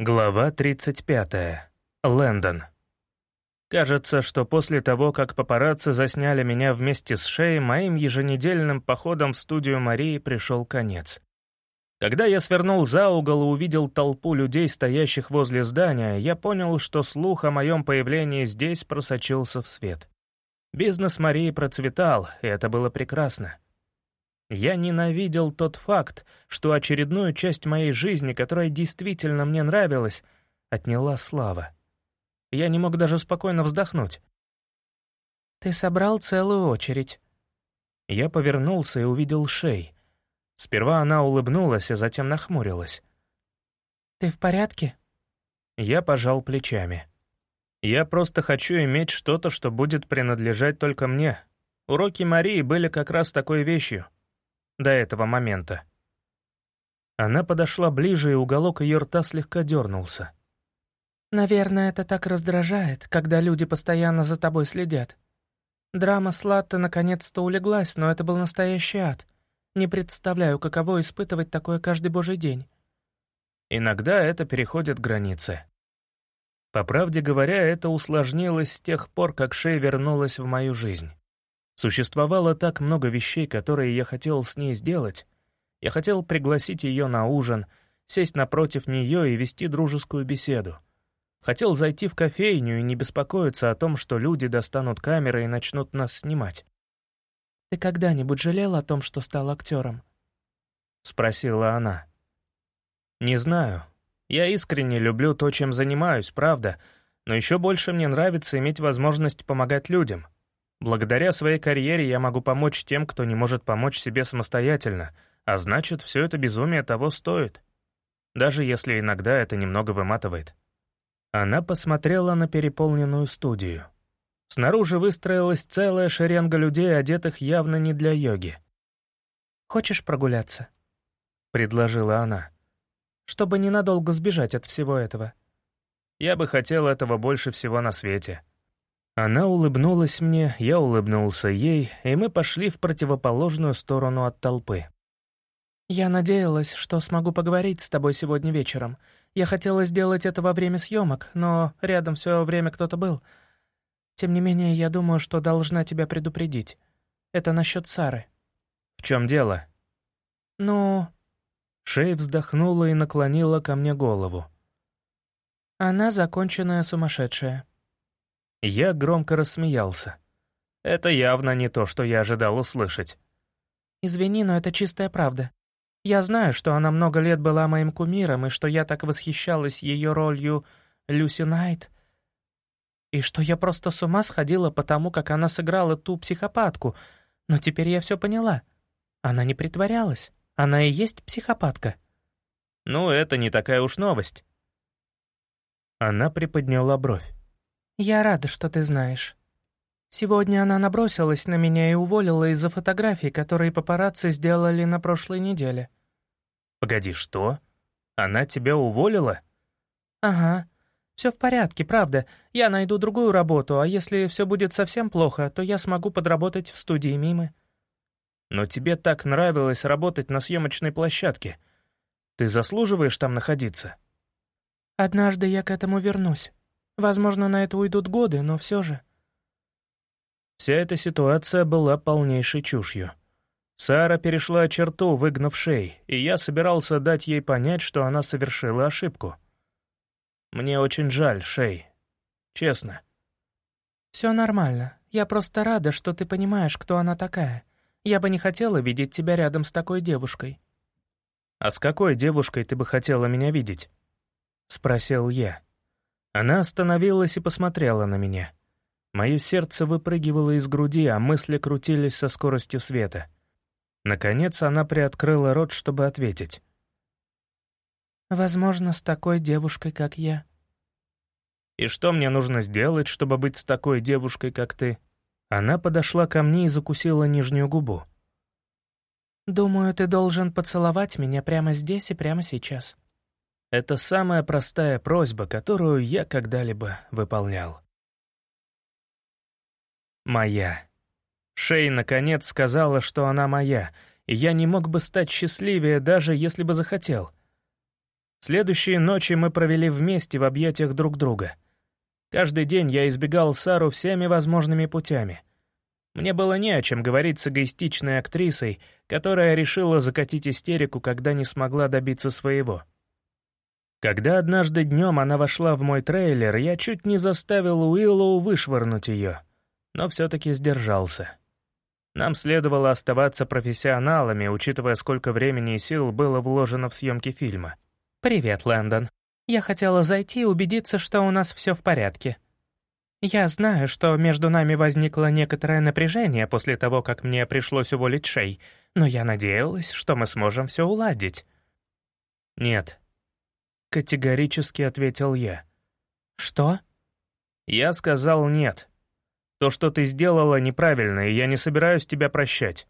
Глава 35. Лэндон. Кажется, что после того, как папарацци засняли меня вместе с Шей, моим еженедельным походом в студию Марии пришел конец. Когда я свернул за угол и увидел толпу людей, стоящих возле здания, я понял, что слух о моем появлении здесь просочился в свет. Бизнес Марии процветал, и это было прекрасно. Я ненавидел тот факт, что очередную часть моей жизни, которая действительно мне нравилась, отняла слава. Я не мог даже спокойно вздохнуть. «Ты собрал целую очередь». Я повернулся и увидел Шей. Сперва она улыбнулась, а затем нахмурилась. «Ты в порядке?» Я пожал плечами. «Я просто хочу иметь что-то, что будет принадлежать только мне. Уроки Марии были как раз такой вещью до этого момента. Она подошла ближе, и уголок ее рта слегка дернулся. «Наверное, это так раздражает, когда люди постоянно за тобой следят. Драма с Латте наконец-то улеглась, но это был настоящий ад. Не представляю, каково испытывать такое каждый божий день». Иногда это переходит границы. По правде говоря, это усложнилось с тех пор, как Шей вернулась в мою жизнь. Существовало так много вещей, которые я хотел с ней сделать. Я хотел пригласить ее на ужин, сесть напротив нее и вести дружескую беседу. Хотел зайти в кофейню и не беспокоиться о том, что люди достанут камеры и начнут нас снимать. «Ты когда-нибудь жалел о том, что стал актером?» — спросила она. «Не знаю. Я искренне люблю то, чем занимаюсь, правда, но еще больше мне нравится иметь возможность помогать людям. Благодаря своей карьере я могу помочь тем, кто не может помочь себе самостоятельно, а значит, все это безумие того стоит. Даже если иногда это немного выматывает. Она посмотрела на переполненную студию. Снаружи выстроилась целая шеренга людей, одетых явно не для йоги. «Хочешь прогуляться?» — предложила она. «Чтобы ненадолго сбежать от всего этого». «Я бы хотел этого больше всего на свете», она улыбнулась мне, я улыбнулся ей, и мы пошли в противоположную сторону от толпы. «Я надеялась, что смогу поговорить с тобой сегодня вечером. Я хотела сделать это во время съемок, но рядом все время кто-то был. Тем не менее, я думаю, что должна тебя предупредить. Это насчет Сары». «В чем дело?» «Ну...» Шей вздохнула и наклонила ко мне голову. «Она законченная сумасшедшая». Я громко рассмеялся. Это явно не то, что я ожидал услышать. «Извини, но это чистая правда. Я знаю, что она много лет была моим кумиром, и что я так восхищалась ее ролью Люси Найт, и что я просто с ума сходила потому, как она сыграла ту психопатку, но теперь я все поняла. Она не притворялась. Она и есть психопатка». «Ну, это не такая уж новость». Она приподняла бровь. «Я рада, что ты знаешь. Сегодня она набросилась на меня и уволила из-за фотографий, которые папарацци сделали на прошлой неделе». «Погоди, что? Она тебя уволила?» «Ага. Все в порядке, правда. Я найду другую работу, а если все будет совсем плохо, то я смогу подработать в студии Мимы». «Но тебе так нравилось работать на съемочной площадке. Ты заслуживаешь там находиться?» «Однажды я к этому вернусь». Возможно, на это уйдут годы, но все же. Вся эта ситуация была полнейшей чушью. Сара перешла черту, выгнав шей, и я собирался дать ей понять, что она совершила ошибку. Мне очень жаль, Шей. Честно. Все нормально. Я просто рада, что ты понимаешь, кто она такая. Я бы не хотела видеть тебя рядом с такой девушкой. «А с какой девушкой ты бы хотела меня видеть?» — спросил я. Она остановилась и посмотрела на меня. Мое сердце выпрыгивало из груди, а мысли крутились со скоростью света. Наконец она приоткрыла рот, чтобы ответить. «Возможно, с такой девушкой, как я». «И что мне нужно сделать, чтобы быть с такой девушкой, как ты?» Она подошла ко мне и закусила нижнюю губу. «Думаю, ты должен поцеловать меня прямо здесь и прямо сейчас». Это самая простая просьба, которую я когда-либо выполнял. Моя. Шей наконец сказала, что она моя, и я не мог бы стать счастливее, даже если бы захотел. Следующие ночи мы провели вместе в объятиях друг друга. Каждый день я избегал Сару всеми возможными путями. Мне было не о чем говорить с эгоистичной актрисой, которая решила закатить истерику, когда не смогла добиться своего. Когда однажды днем она вошла в мой трейлер, я чуть не заставил Уиллоу вышвырнуть ее, но все-таки сдержался. Нам следовало оставаться профессионалами, учитывая, сколько времени и сил было вложено в съемки фильма. «Привет, Лэндон. Я хотела зайти и убедиться, что у нас все в порядке. Я знаю, что между нами возникло некоторое напряжение после того, как мне пришлось уволить Шей, но я надеялась, что мы сможем все уладить». «Нет», — категорически ответил я. «Что?» «Я сказал нет. То, что ты сделала, неправильно, и я не собираюсь тебя прощать.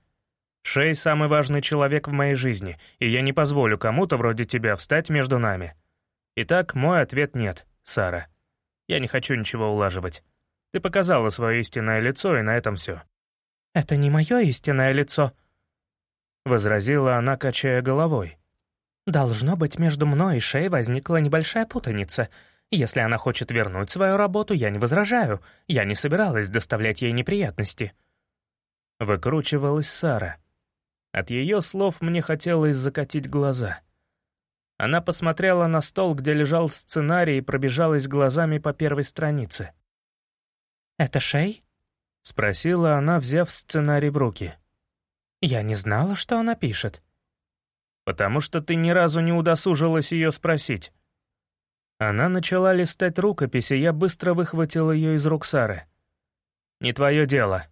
Шей — самый важный человек в моей жизни, и я не позволю кому-то вроде тебя встать между нами. Итак, мой ответ — нет, Сара. Я не хочу ничего улаживать. Ты показала свое истинное лицо, и на этом все. «Это не мое истинное лицо», — возразила она, качая головой. «Должно быть, между мной и Шей возникла небольшая путаница. Если она хочет вернуть свою работу, я не возражаю. Я не собиралась доставлять ей неприятности». Выкручивалась Сара. От ее слов мне хотелось закатить глаза. Она посмотрела на стол, где лежал сценарий, и пробежалась глазами по первой странице. «Это Шей?» — спросила она, взяв сценарий в руки. «Я не знала, что она пишет». «Потому что ты ни разу не удосужилась ее спросить». Она начала листать рукопись, и я быстро выхватил ее из рук Сары. «Не твое дело».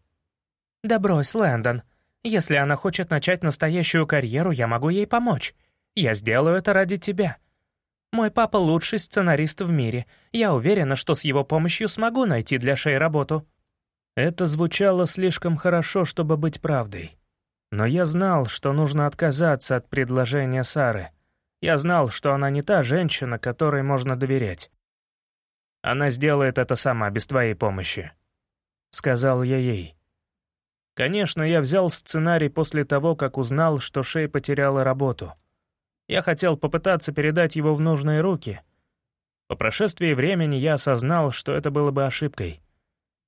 «Да брось, Лэндон. Если она хочет начать настоящую карьеру, я могу ей помочь. Я сделаю это ради тебя. Мой папа лучший сценарист в мире. Я уверена, что с его помощью смогу найти для Шей работу». Это звучало слишком хорошо, чтобы быть правдой. Но я знал, что нужно отказаться от предложения Сары. Я знал, что она не та женщина, которой можно доверять. «Она сделает это сама, без твоей помощи», — сказал я ей. Конечно, я взял сценарий после того, как узнал, что Шей потеряла работу. Я хотел попытаться передать его в нужные руки. По прошествии времени я осознал, что это было бы ошибкой.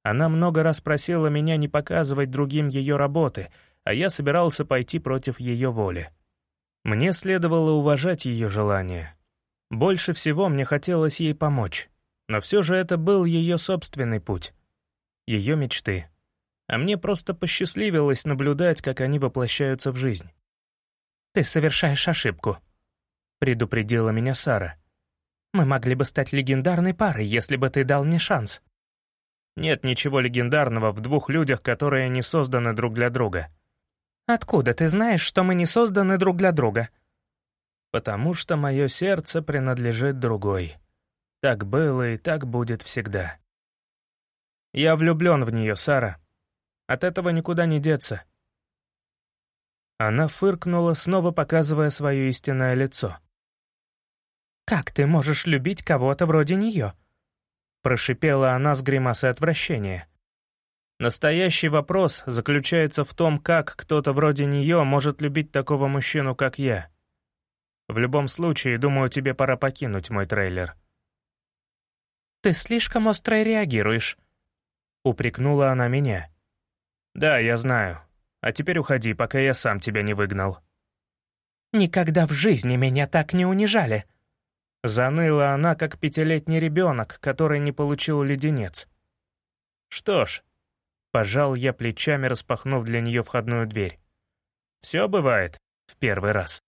Она много раз просила меня не показывать другим ее работы, а я собирался пойти против ее воли. Мне следовало уважать ее желание. Больше всего мне хотелось ей помочь. Но все же это был ее собственный путь. Ее мечты а мне просто посчастливилось наблюдать, как они воплощаются в жизнь. «Ты совершаешь ошибку», — предупредила меня Сара. «Мы могли бы стать легендарной парой, если бы ты дал мне шанс». Нет ничего легендарного в двух людях, которые не созданы друг для друга. «Откуда ты знаешь, что мы не созданы друг для друга?» «Потому что мое сердце принадлежит другой. Так было и так будет всегда». «Я влюблен в нее, Сара», от этого никуда не деться». Она фыркнула, снова показывая свое истинное лицо. «Как ты можешь любить кого-то вроде нее?» Прошипела она с гримасой отвращения. Настоящий вопрос заключается в том, как кто-то вроде нее может любить такого мужчину, как я. В любом случае, думаю, тебе пора покинуть мой трейлер. «Ты слишком остро реагируешь», — упрекнула она меня. «Да, я знаю. А теперь уходи, пока я сам тебя не выгнал». «Никогда в жизни меня так не унижали». Заныла она, как пятилетний ребенок, который не получил леденец. «Что ж», — пожал я плечами, распахнув для нее входную дверь. «Все бывает в первый раз».